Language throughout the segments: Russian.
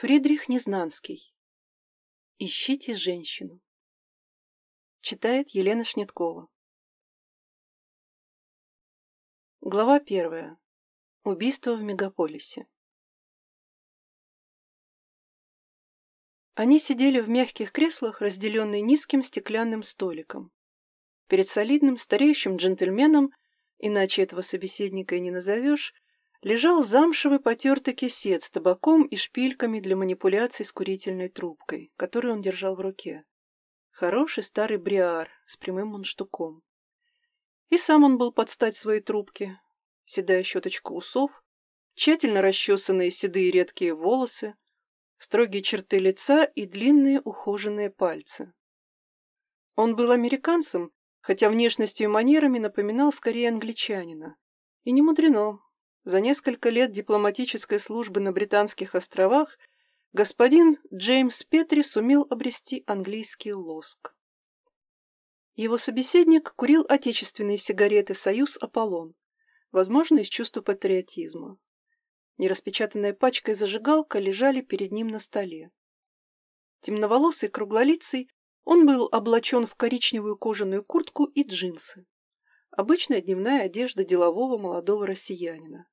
Фридрих Незнанский. Ищите женщину. Читает Елена Шнеткова. Глава первая. Убийство в мегаполисе. Они сидели в мягких креслах, разделенные низким стеклянным столиком. Перед солидным стареющим джентльменом, иначе этого собеседника и не назовешь, лежал замшевый потертый кисет с табаком и шпильками для манипуляций с курительной трубкой, которую он держал в руке. Хороший старый бриар с прямым мундштуком. И сам он был под стать своей трубке. Седая щеточка усов, тщательно расчесанные седые редкие волосы, строгие черты лица и длинные ухоженные пальцы. Он был американцем, хотя внешностью и манерами напоминал скорее англичанина. И не мудрено, за несколько лет дипломатической службы на Британских островах господин Джеймс Петри сумел обрести английский лоск. Его собеседник курил отечественные сигареты «Союз Аполлон», возможно, из чувства патриотизма. Нераспечатанная пачка и зажигалка лежали перед ним на столе. Темноволосый круглолицый, он был облачен в коричневую кожаную куртку и джинсы. Обычная дневная одежда делового молодого россиянина.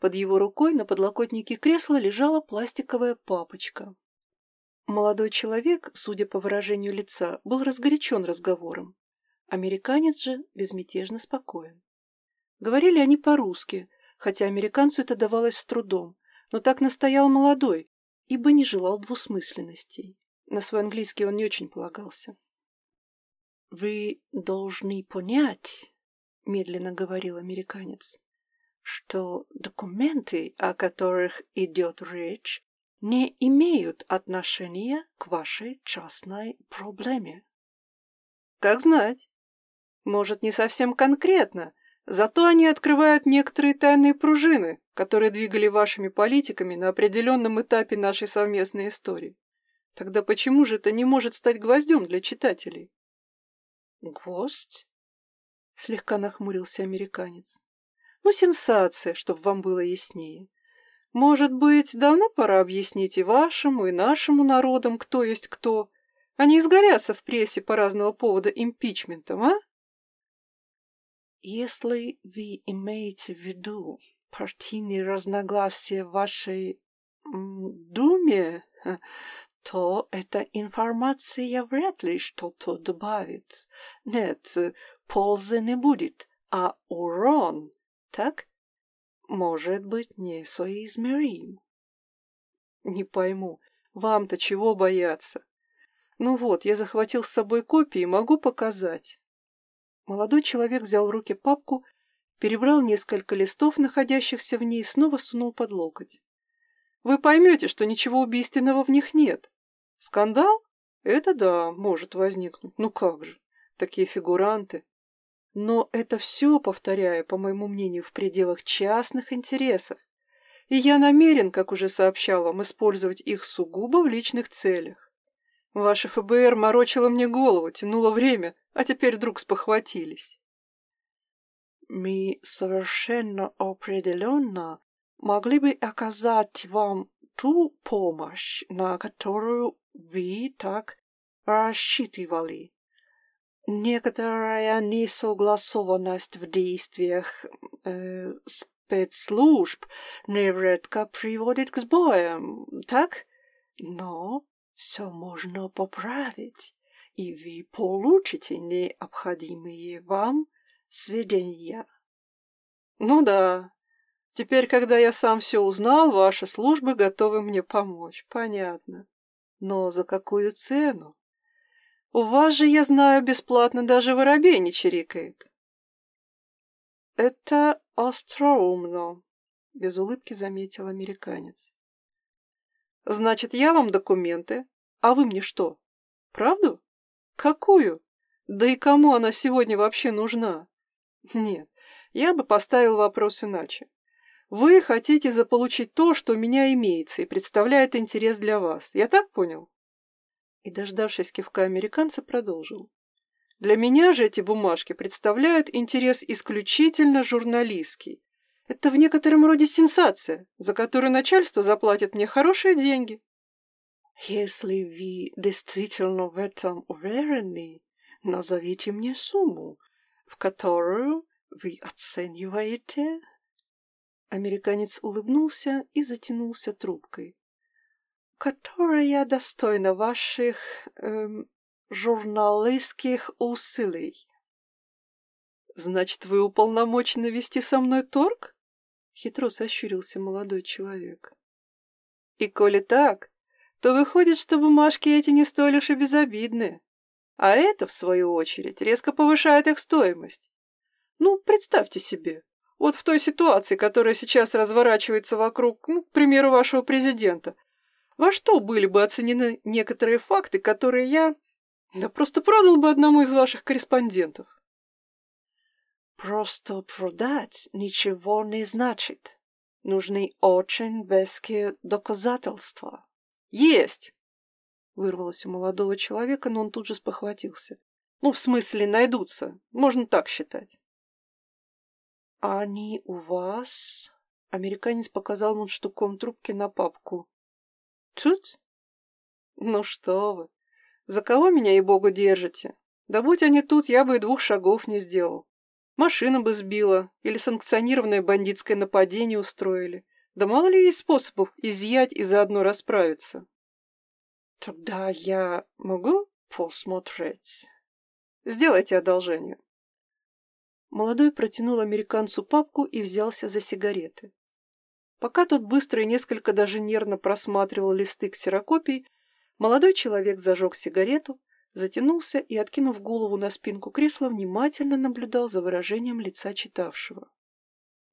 Под его рукой на подлокотнике кресла лежала пластиковая папочка. Молодой человек, судя по выражению лица, был разгорячен разговором. Американец же безмятежно спокоен. Говорили они по-русски, хотя американцу это давалось с трудом, но так настоял молодой, ибо не желал двусмысленностей. На свой английский он не очень полагался. «Вы должны понять», — медленно говорил американец, что документы, о которых идет речь, не имеют отношения к вашей частной проблеме. Как знать. Может, не совсем конкретно, зато они открывают некоторые тайные пружины, которые двигали вашими политиками на определенном этапе нашей совместной истории. Тогда почему же это не может стать гвоздем для читателей? Гвоздь? Слегка нахмурился американец. Ну, сенсация, чтобы вам было яснее. Может быть, давно пора объяснить и вашему, и нашему народам, кто есть кто, не изгоряться в прессе по разного повода импичментом, а? Если вы имеете в виду партийные разногласия в вашей думе, то эта информация вряд ли что-то добавит. Нет, пользы не будет, а урон так? Может быть, несоизмерим. Не пойму, вам-то чего бояться? Ну вот, я захватил с собой копии, могу показать. Молодой человек взял в руки папку, перебрал несколько листов, находящихся в ней, и снова сунул под локоть. Вы поймете, что ничего убийственного в них нет. Скандал? Это да, может возникнуть. Ну как же, такие фигуранты. Но это все, повторяю, по моему мнению, в пределах частных интересов. И я намерен, как уже сообщал вам, использовать их сугубо в личных целях. Ваше ФБР морочило мне голову, тянуло время, а теперь вдруг спохватились. Мы совершенно определенно могли бы оказать вам ту помощь, на которую вы так рассчитывали. Некоторая несогласованность в действиях э, спецслужб нередко приводит к сбоям, так? Но все можно поправить, и вы получите необходимые вам сведения. Ну да, теперь, когда я сам все узнал, ваши службы готовы мне помочь, понятно. Но за какую цену? У вас же, я знаю, бесплатно даже воробей не чирикает. Это остроумно, без улыбки заметил американец. Значит, я вам документы, а вы мне что? Правду? Какую? Да и кому она сегодня вообще нужна? Нет, я бы поставил вопрос иначе. Вы хотите заполучить то, что у меня имеется и представляет интерес для вас. Я так понял? И, дождавшись кивка американца, продолжил. Для меня же эти бумажки представляют интерес исключительно журналистский. Это в некотором роде сенсация, за которую начальство заплатит мне хорошие деньги. Если вы действительно в этом уверены, назовите мне сумму, в которую вы оцениваете. Американец улыбнулся и затянулся трубкой. Которая достойна ваших эм, журналистских усилий. Значит, вы уполномочены вести со мной торг? Хитро сощурился молодой человек. И коли так, то выходит, что бумажки эти не столь уж и безобидны. А это, в свою очередь, резко повышает их стоимость. Ну, представьте себе, вот в той ситуации, которая сейчас разворачивается вокруг, ну, к примеру, вашего президента, во что были бы оценены некоторые факты, которые я... Да просто продал бы одному из ваших корреспондентов. Просто продать ничего не значит. Нужны очень веские доказательства. Есть! Вырвалось у молодого человека, но он тут же спохватился. Ну, в смысле, найдутся. Можно так считать. «Они у вас?» Американец показал мундштуком трубки на папку. «Тут?» «Ну что вы! За кого меня и богу держите? Да будь они тут, я бы и двух шагов не сделал. Машина бы сбила или санкционированное бандитское нападение устроили. Да мало ли есть способов изъять и заодно расправиться. Тогда я могу посмотреть? Сделайте одолжение. Молодой протянул американцу папку и взялся за сигареты. Пока тот быстро и несколько даже нервно просматривал листы ксерокопий, молодой человек зажег сигарету, затянулся и, откинув голову на спинку кресла, внимательно наблюдал за выражением лица читавшего.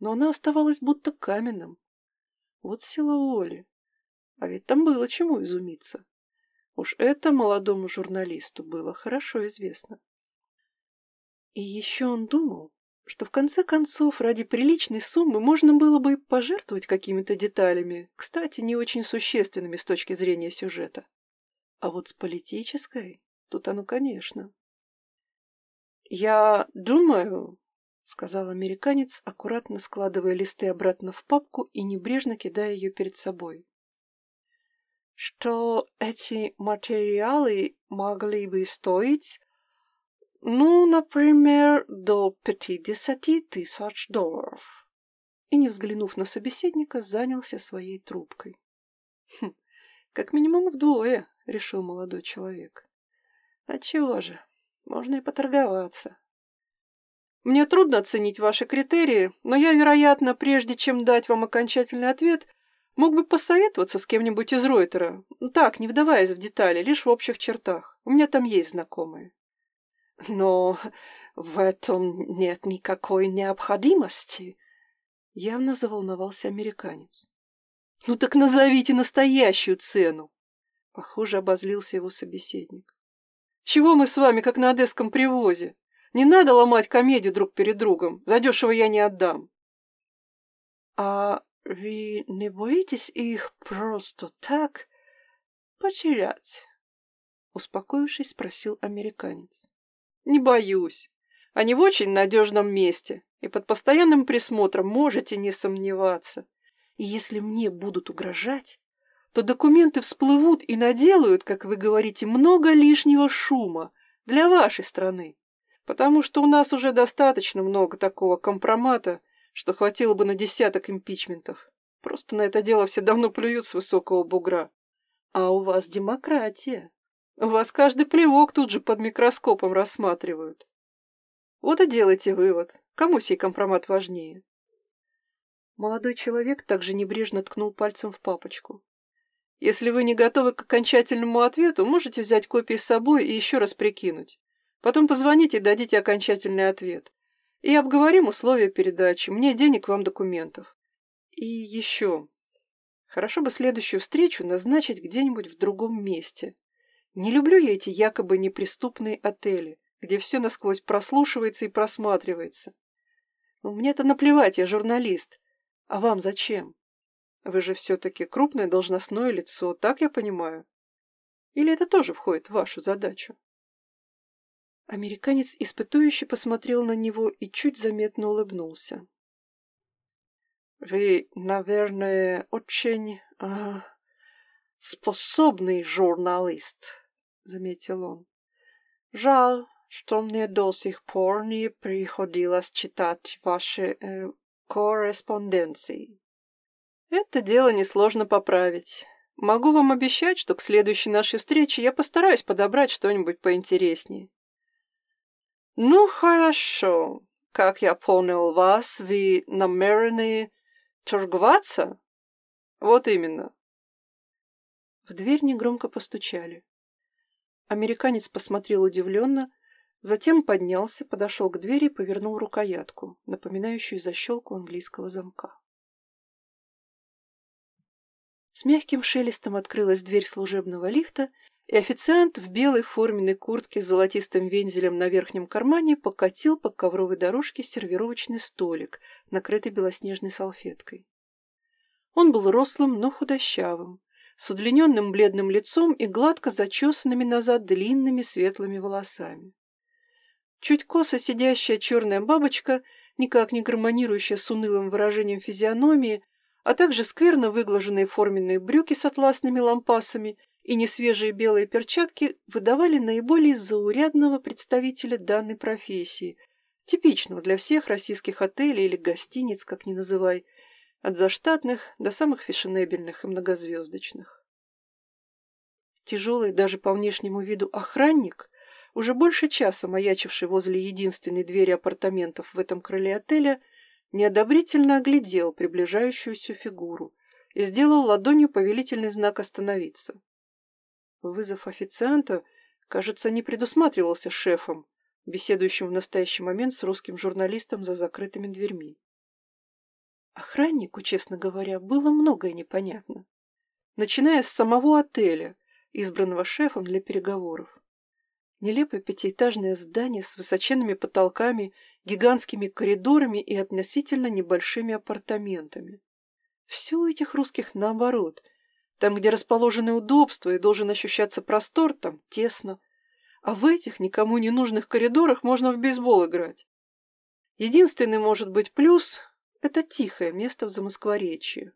Но она оставалась будто каменным. Вот сила воли. А ведь там было чему изумиться. Уж это молодому журналисту было хорошо известно. И еще он думал, что в конце концов ради приличной суммы можно было бы пожертвовать какими-то деталями, кстати, не очень существенными с точки зрения сюжета. А вот с политической тут оно, конечно. «Я думаю», — сказал американец, аккуратно складывая листы обратно в папку и небрежно кидая ее перед собой, что эти материалы могли бы стоить ну, например, до пятидесяти тысяч долларов. И, не взглянув на собеседника, занялся своей трубкой. Хм, как минимум вдвое, решил молодой человек. А чего же, можно и поторговаться. Мне трудно оценить ваши критерии, но я, вероятно, прежде чем дать вам окончательный ответ, мог бы посоветоваться с кем-нибудь из Ройтера. Так, не вдаваясь в детали, лишь в общих чертах. У меня там есть знакомые. Но в этом нет никакой необходимости. Явно заволновался американец. Ну так назовите настоящую цену. Похоже, обозлился его собеседник. Чего мы с вами, как на одесском привозе? Не надо ломать комедию друг перед другом. Задешево я не отдам. А вы не боитесь их просто так потерять? Успокоившись, спросил американец. Не боюсь. Они в очень надежном месте, и под постоянным присмотром можете не сомневаться. И если мне будут угрожать, то документы всплывут и наделают, как вы говорите, много лишнего шума для вашей страны. Потому что у нас уже достаточно много такого компромата, что хватило бы на десяток импичментов. Просто на это дело все давно плюют с высокого бугра. А у вас демократия. Вас каждый плевок тут же под микроскопом рассматривают. Вот и делайте вывод, кому сей компромат важнее. Молодой человек также небрежно ткнул пальцем в папочку. Если вы не готовы к окончательному ответу, можете взять копии с собой и еще раз прикинуть. Потом позвоните и дадите окончательный ответ. И обговорим условия передачи, мне денег, вам документов. И еще. Хорошо бы следующую встречу назначить где-нибудь в другом месте. Не люблю я эти якобы неприступные отели, где все насквозь прослушивается и просматривается. Но мне-то наплевать, я журналист. А вам зачем? Вы же все-таки крупное должностное лицо, так я понимаю? Или это тоже входит в вашу задачу? Американец испытующе посмотрел на него и чуть заметно улыбнулся. Вы, наверное, очень а, способный журналист, заметил он. Жаль, что мне до сих пор не приходилось читать ваши э, корреспонденции. Это дело несложно поправить. Могу вам обещать, что к следующей нашей встрече я постараюсь подобрать что-нибудь поинтереснее. Ну, хорошо. Как я понял вас, вы намерены торговаться? Вот именно. В дверь негромко постучали. Американец посмотрел удивленно, затем поднялся, подошел к двери и повернул рукоятку, напоминающую защелку английского замка. С мягким шелестом открылась дверь служебного лифта, и официант в белой форменной куртке с золотистым вензелем на верхнем кармане покатил по ковровой дорожке сервировочный столик, накрытый белоснежной салфеткой. Он был рослым, но худощавым, с удлиненным бледным лицом и гладко зачесанными назад длинными светлыми волосами. Чуть косо сидящая черная бабочка, никак не гармонирующая с унылым выражением физиономии, а также скверно выглаженные форменные брюки с атласными лампасами и несвежие белые перчатки выдавали наиболее заурядного представителя данной профессии, типичного для всех российских отелей или гостиниц, как ни называй, от заштатных до самых фешенебельных и многозвездочных. Тяжелый даже по внешнему виду охранник, уже больше часа маячивший возле единственной двери апартаментов в этом крыле отеля, неодобрительно оглядел приближающуюся фигуру и сделал ладонью повелительный знак «Остановиться». Вызов официанта, кажется, не предусматривался шефом, беседующим в настоящий момент с русским журналистом за закрытыми дверьми. Охраннику, честно говоря, было многое непонятно. Начиная с самого отеля, избранного шефом для переговоров. Нелепое пятиэтажное здание с высоченными потолками гигантскими коридорами и относительно небольшими апартаментами. Все у этих русских наоборот. Там, где расположены удобства и должен ощущаться простор, там тесно. А в этих никому не нужных коридорах можно в бейсбол играть. Единственный, может быть, плюс – это тихое место в Замоскворечье.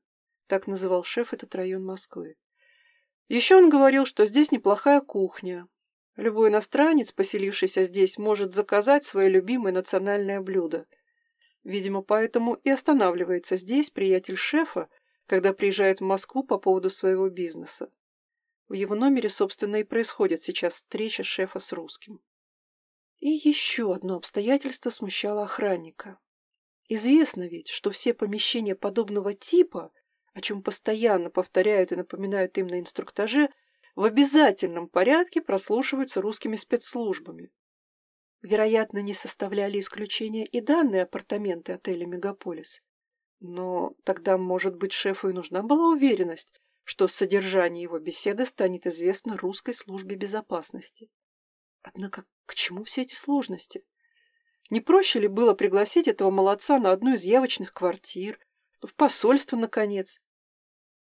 Так называл шеф этот район Москвы. Еще он говорил, что здесь неплохая кухня, Любой иностранец, поселившийся здесь, может заказать свое любимое национальное блюдо. Видимо, поэтому и останавливается здесь приятель шефа, когда приезжает в Москву по поводу своего бизнеса. В его номере, собственно, и происходит сейчас встреча шефа с русским. И еще одно обстоятельство смущало охранника. Известно ведь, что все помещения подобного типа, о чем постоянно повторяют и напоминают им на инструктаже, в обязательном порядке прослушиваются русскими спецслужбами. Вероятно, не составляли исключения и данные апартаменты отеля «Мегаполис». Но тогда, может быть, шефу и нужна была уверенность, что содержание его беседы станет известно русской службе безопасности. Однако к чему все эти сложности? Не проще ли было пригласить этого молодца на одну из явочных квартир, в посольство, наконец,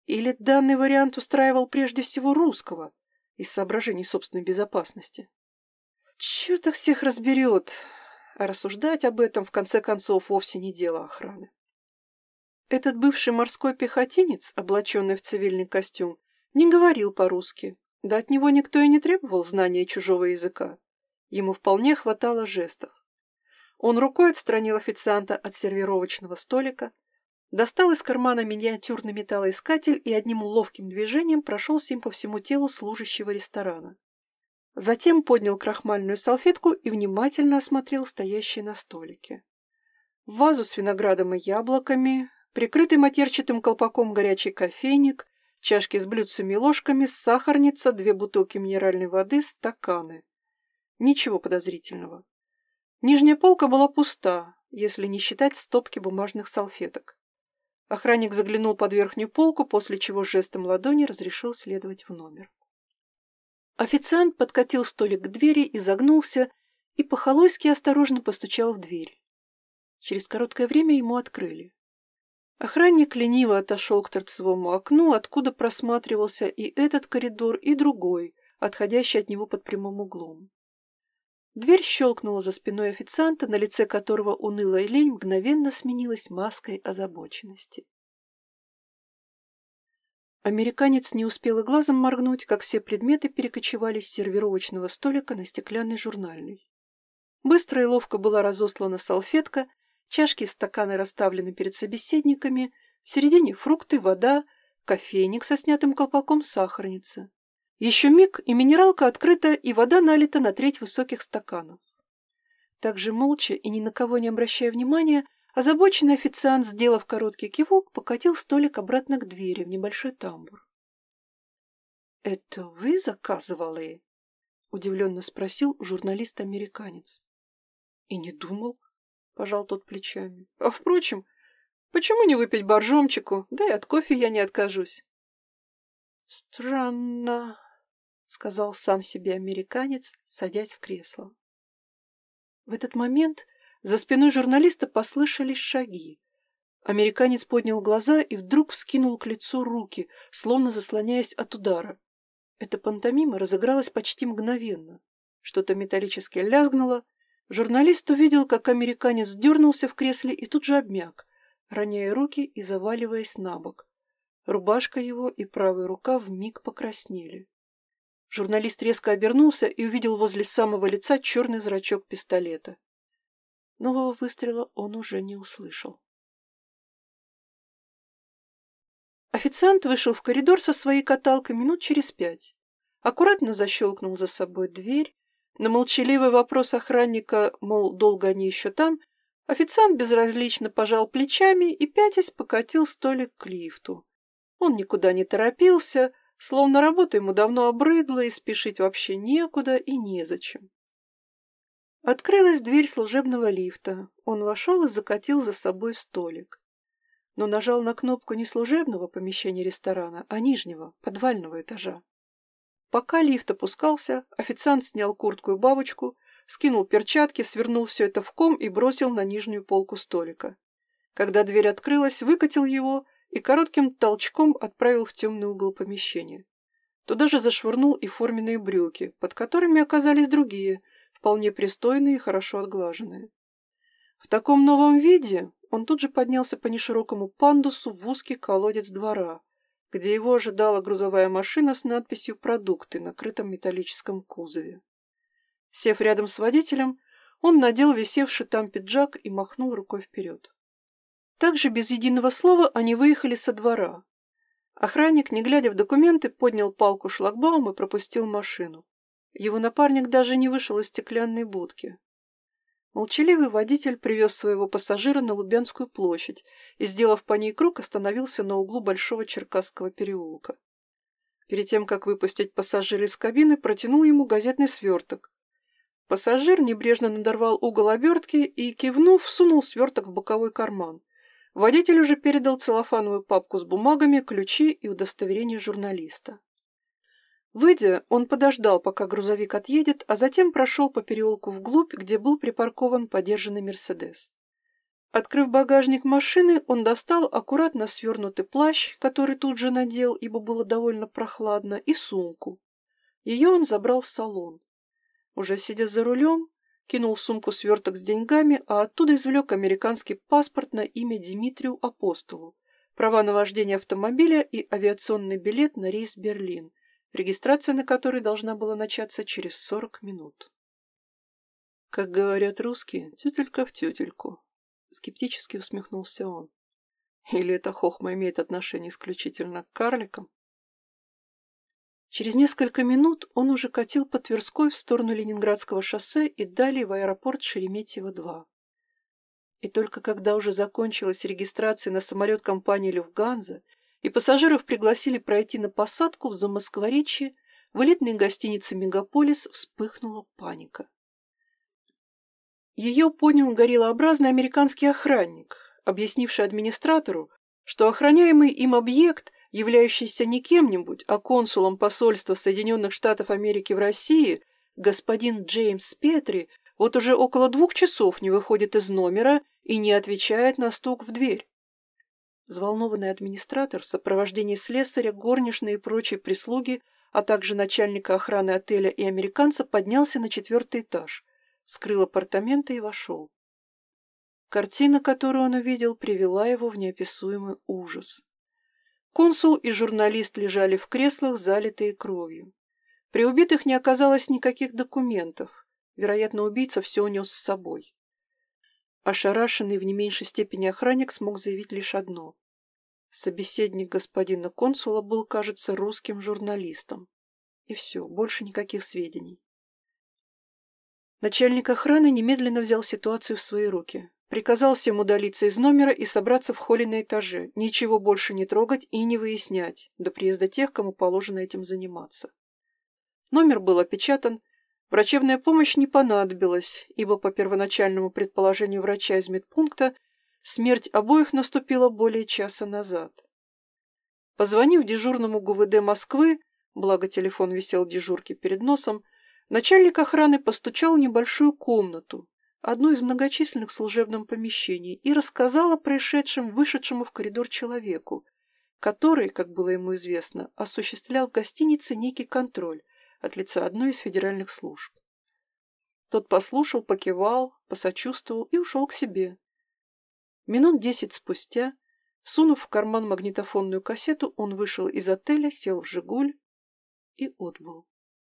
или данный вариант устраивал прежде всего русского из соображений собственной безопасности? Черт их всех разберет, а рассуждать об этом в конце концов вовсе не дело охраны. Этот бывший морской пехотинец, облаченный в цивильный костюм, не говорил по-русски, да от него никто и не требовал знания чужого языка. Ему вполне хватало жестов. Он рукой отстранил официанта от сервировочного столика, Достал из кармана миниатюрный металлоискатель и одним ловким движением прошелся им по всему телу служащего ресторана. Затем поднял крахмальную салфетку и внимательно осмотрел стоящие на столике. Вазу с виноградом и яблоками, прикрытый матерчатым колпаком горячий кофейник, чашки с блюдцами и ложками, сахарница, две бутылки минеральной воды, стаканы. Ничего подозрительного. Нижняя полка была пуста, если не считать стопки бумажных салфеток. Охранник заглянул под верхнюю полку, после чего жестом ладони разрешил следовать в номер. Официант подкатил столик к двери, и загнулся и по-холойски осторожно постучал в дверь. Через короткое время ему открыли. Охранник лениво отошел к торцевому окну, откуда просматривался и этот коридор, и другой, отходящий от него под прямым углом. Дверь щелкнула за спиной официанта, на лице которого унылая лень мгновенно сменилась маской озабоченности. Американец не успел и глазом моргнуть, как все предметы перекочевали с сервировочного столика на стеклянный журнальный. Быстро и ловко была разослана салфетка, чашки и стаканы расставлены перед собеседниками, в середине фрукты, вода, кофейник со снятым колпаком сахарница. Еще миг, и минералка открыта, и вода налита на треть высоких стаканов. Также молча и ни на кого не обращая внимания, озабоченный официант, сделав короткий кивок, покатил столик обратно к двери в небольшой тамбур. «Это вы заказывали?» — удивленно спросил журналист-американец. «И не думал», — пожал тот плечами. «А впрочем, почему не выпить боржомчику? Да и от кофе я не откажусь». «Странно», — сказал сам себе американец, садясь в кресло. В этот момент за спиной журналиста послышались шаги. Американец поднял глаза и вдруг вскинул к лицу руки, словно заслоняясь от удара. Эта пантомима разыгралась почти мгновенно. Что-то металлически лязгнуло. Журналист увидел, как американец дернулся в кресле и тут же обмяк, роняя руки и заваливаясь на бок. Рубашка его и правая рука вмиг покраснели. Журналист резко обернулся и увидел возле самого лица черный зрачок пистолета. Нового выстрела он уже не услышал. Официант вышел в коридор со своей каталкой минут через пять. Аккуратно защелкнул за собой дверь. На молчаливый вопрос охранника, мол, долго они еще там, официант безразлично пожал плечами и, пятясь, покатил столик к лифту. Он никуда не торопился, Словно работа ему давно обрыдла, и спешить вообще некуда и незачем. Открылась дверь служебного лифта. Он вошел и закатил за собой столик. Но нажал на кнопку не служебного помещения ресторана, а нижнего, подвального этажа. Пока лифт опускался, официант снял куртку и бабочку, скинул перчатки, свернул все это в ком и бросил на нижнюю полку столика. Когда дверь открылась, выкатил его и коротким толчком отправил в темный угол помещения. Туда же зашвырнул и форменные брюки, под которыми оказались другие, вполне пристойные и хорошо отглаженные. В таком новом виде он тут же поднялся по неширокому пандусу в узкий колодец двора, где его ожидала грузовая машина с надписью «Продукты» на крытом металлическом кузове. Сев рядом с водителем, он надел висевший там пиджак и махнул рукой вперед. Также без единого слова они выехали со двора. Охранник, не глядя в документы, поднял палку шлагбаум и пропустил машину. Его напарник даже не вышел из стеклянной будки. Молчаливый водитель привез своего пассажира на Лубянскую площадь и, сделав по ней круг, остановился на углу Большого Черкасского переулка. Перед тем, как выпустить пассажира из кабины, протянул ему газетный сверток. Пассажир небрежно надорвал угол обертки и, кивнув, сунул сверток в боковой карман. Водитель уже передал целлофановую папку с бумагами, ключи и удостоверение журналиста. Выйдя, он подождал, пока грузовик отъедет, а затем прошел по переулку вглубь, где был припаркован подержанный «Мерседес». Открыв багажник машины, он достал аккуратно свернутый плащ, который тут же надел, ибо было довольно прохладно, и сумку. Ее он забрал в салон. Уже сидя за рулем, кинул в сумку сверток с деньгами, а оттуда извлек американский паспорт на имя Дмитрию Апостолу, права на вождение автомобиля и авиационный билет на рейс в Берлин, регистрация на который должна была начаться через 40 минут. Как говорят русские, тютелька в тютельку. Скептически усмехнулся он. Или эта хохма имеет отношение исключительно к карликам? Через несколько минут он уже катил по Тверской в сторону Ленинградского шоссе и далее в аэропорт Шереметьево-2. И только когда уже закончилась регистрация на самолет компании «Люфтганза» и пассажиров пригласили пройти на посадку в Замоскворечье, в элитной гостинице «Мегаполис» вспыхнула паника. Ее понял гориллообразный американский охранник, объяснивший администратору, что охраняемый им объект являющийся не кем-нибудь, а консулом посольства Соединенных Штатов Америки в России, господин Джеймс Петри вот уже около двух часов не выходит из номера и не отвечает на стук в дверь. Взволнованный администратор в сопровождении слесаря, горничной и прочей прислуги, а также начальника охраны отеля и американца поднялся на четвертый этаж, скрыл апартаменты и вошел. Картина, которую он увидел, привела его в неописуемый ужас. Консул и журналист лежали в креслах, залитые кровью. При убитых не оказалось никаких документов. Вероятно, убийца все унес с собой. Ошарашенный в не меньшей степени охранник смог заявить лишь одно. Собеседник господина консула был, кажется, русским журналистом. И все, больше никаких сведений. Начальник охраны немедленно взял ситуацию в свои руки. Приказал всем удалиться из номера и собраться в холле на этаже, ничего больше не трогать и не выяснять до приезда тех, кому положено этим заниматься. Номер был опечатан, врачебная помощь не понадобилась, ибо по первоначальному предположению врача из медпункта смерть обоих наступила более часа назад. Позвонив дежурному ГУВД Москвы, благо телефон висел дежурки перед носом, начальник охраны постучал в небольшую комнату, одну из многочисленных в служебном помещении, и рассказал о происшедшем вышедшему в коридор человеку, который, как было ему известно, осуществлял в гостинице некий контроль от лица одной из федеральных служб. Тот послушал, покивал, посочувствовал и ушел к себе. Минут десять спустя, сунув в карман магнитофонную кассету, он вышел из отеля, сел в «Жигуль» и отбыл.